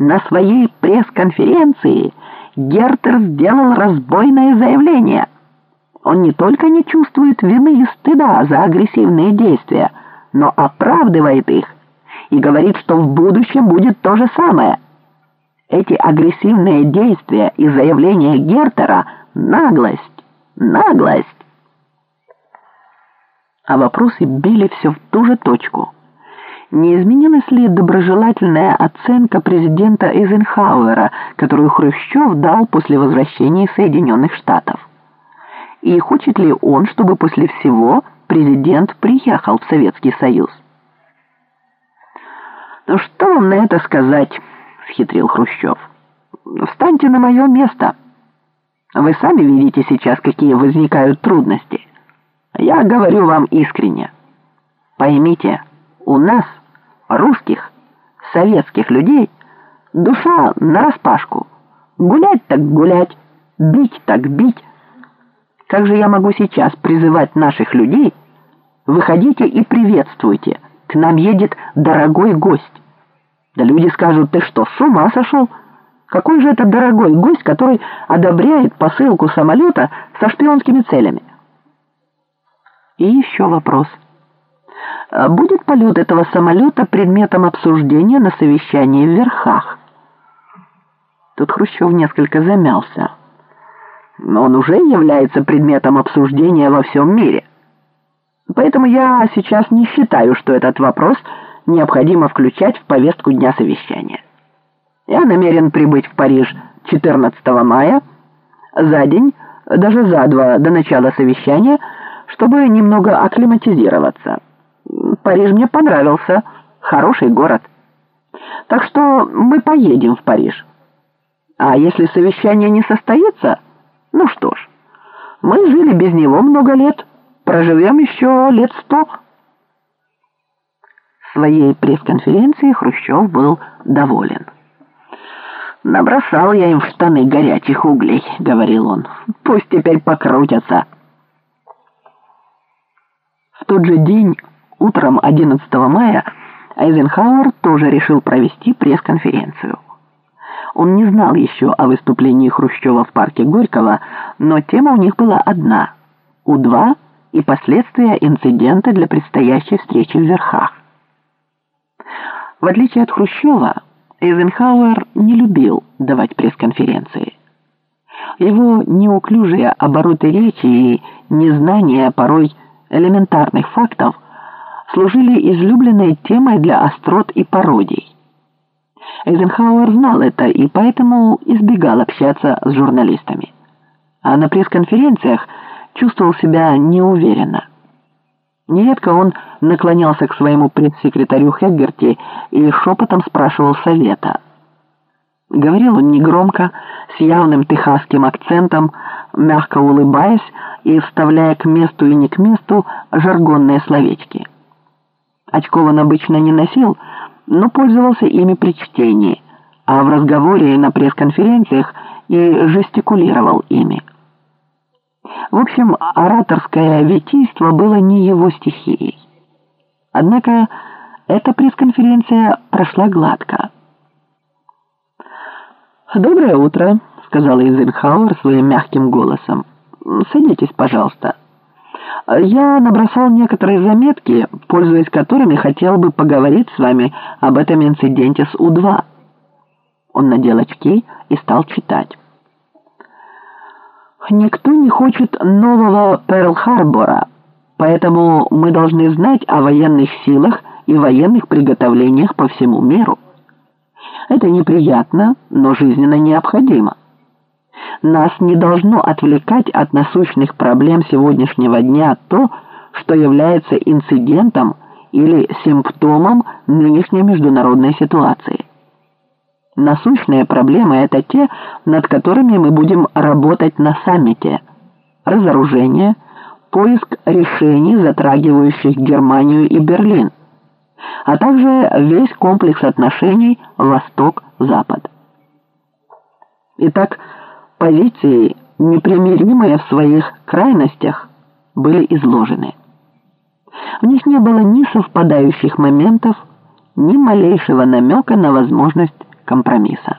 На своей пресс-конференции Гертер сделал разбойное заявление. Он не только не чувствует вины и стыда за агрессивные действия, но оправдывает их и говорит, что в будущем будет то же самое. Эти агрессивные действия и заявления Гертера — наглость, наглость. А вопросы били все в ту же точку. Не изменилась ли доброжелательная оценка президента Эйзенхауэра, которую Хрущев дал после возвращения Соединенных Штатов? И хочет ли он, чтобы после всего президент приехал в Советский Союз? «Ну что вам на это сказать?» — схитрил Хрущев. «Встаньте на мое место. Вы сами видите сейчас, какие возникают трудности. Я говорю вам искренне. Поймите, у нас, русских, советских людей, душа нараспашку. Гулять так гулять, бить так бить. Как же я могу сейчас призывать наших людей? Выходите и приветствуйте. К нам едет дорогой гость. Да люди скажут, ты что, с ума сошел? Какой же это дорогой гость, который одобряет посылку самолета со шпионскими целями? И еще вопрос. А будет полет этого самолета предметом обсуждения на совещании в Верхах? Тут Хрущев несколько замялся. Но он уже является предметом обсуждения во всем мире. Поэтому я сейчас не считаю, что этот вопрос необходимо включать в повестку дня совещания. Я намерен прибыть в Париж 14 мая, за день, даже за два до начала совещания, чтобы немного акклиматизироваться. Париж мне понравился, хороший город. Так что мы поедем в Париж. А если совещание не состоится, ну что ж, мы жили без него много лет, проживем еще лет сто. Своей пресс-конференции Хрущев был доволен. «Набросал я им в штаны горячих углей», — говорил он. «Пусть теперь покрутятся». В тот же день, утром 11 мая, Айзенхауэр тоже решил провести пресс-конференцию. Он не знал еще о выступлении Хрущева в парке Горького, но тема у них была одна — У-2 и последствия инцидента для предстоящей встречи в Верхах. В отличие от Хрущева, Эйзенхауэр не любил давать пресс-конференции. Его неуклюжие обороты речи и незнание порой элементарных фактов служили излюбленной темой для острот и пародий. Эйзенхауэр знал это и поэтому избегал общаться с журналистами. А на пресс-конференциях чувствовал себя неуверенно. Нередко он наклонялся к своему пресс-секретарю Хеггерти и шепотом спрашивал совета. Говорил он негромко, с явным техасским акцентом, мягко улыбаясь и вставляя к месту и не к месту жаргонные словечки. Очков он обычно не носил, но пользовался ими при чтении, а в разговоре и на пресс-конференциях и жестикулировал ими. В общем, ораторское витийство было не его стихией. Однако эта пресс-конференция прошла гладко. «Доброе утро», — сказала Эйзенхауэр своим мягким голосом. «Садитесь, пожалуйста. Я набросал некоторые заметки, пользуясь которыми хотел бы поговорить с вами об этом инциденте с У-2». Он надел очки и стал читать. Никто не хочет нового Перл-Харбора, поэтому мы должны знать о военных силах и военных приготовлениях по всему миру. Это неприятно, но жизненно необходимо. Нас не должно отвлекать от насущных проблем сегодняшнего дня то, что является инцидентом или симптомом нынешней международной ситуации. Насущные проблемы — это те, над которыми мы будем работать на саммите. Разоружение, поиск решений, затрагивающих Германию и Берлин, а также весь комплекс отношений Восток-Запад. Итак, позиции, непримиримые в своих крайностях, были изложены. В них не было ни совпадающих моментов, ни малейшего намека на возможность компромисса.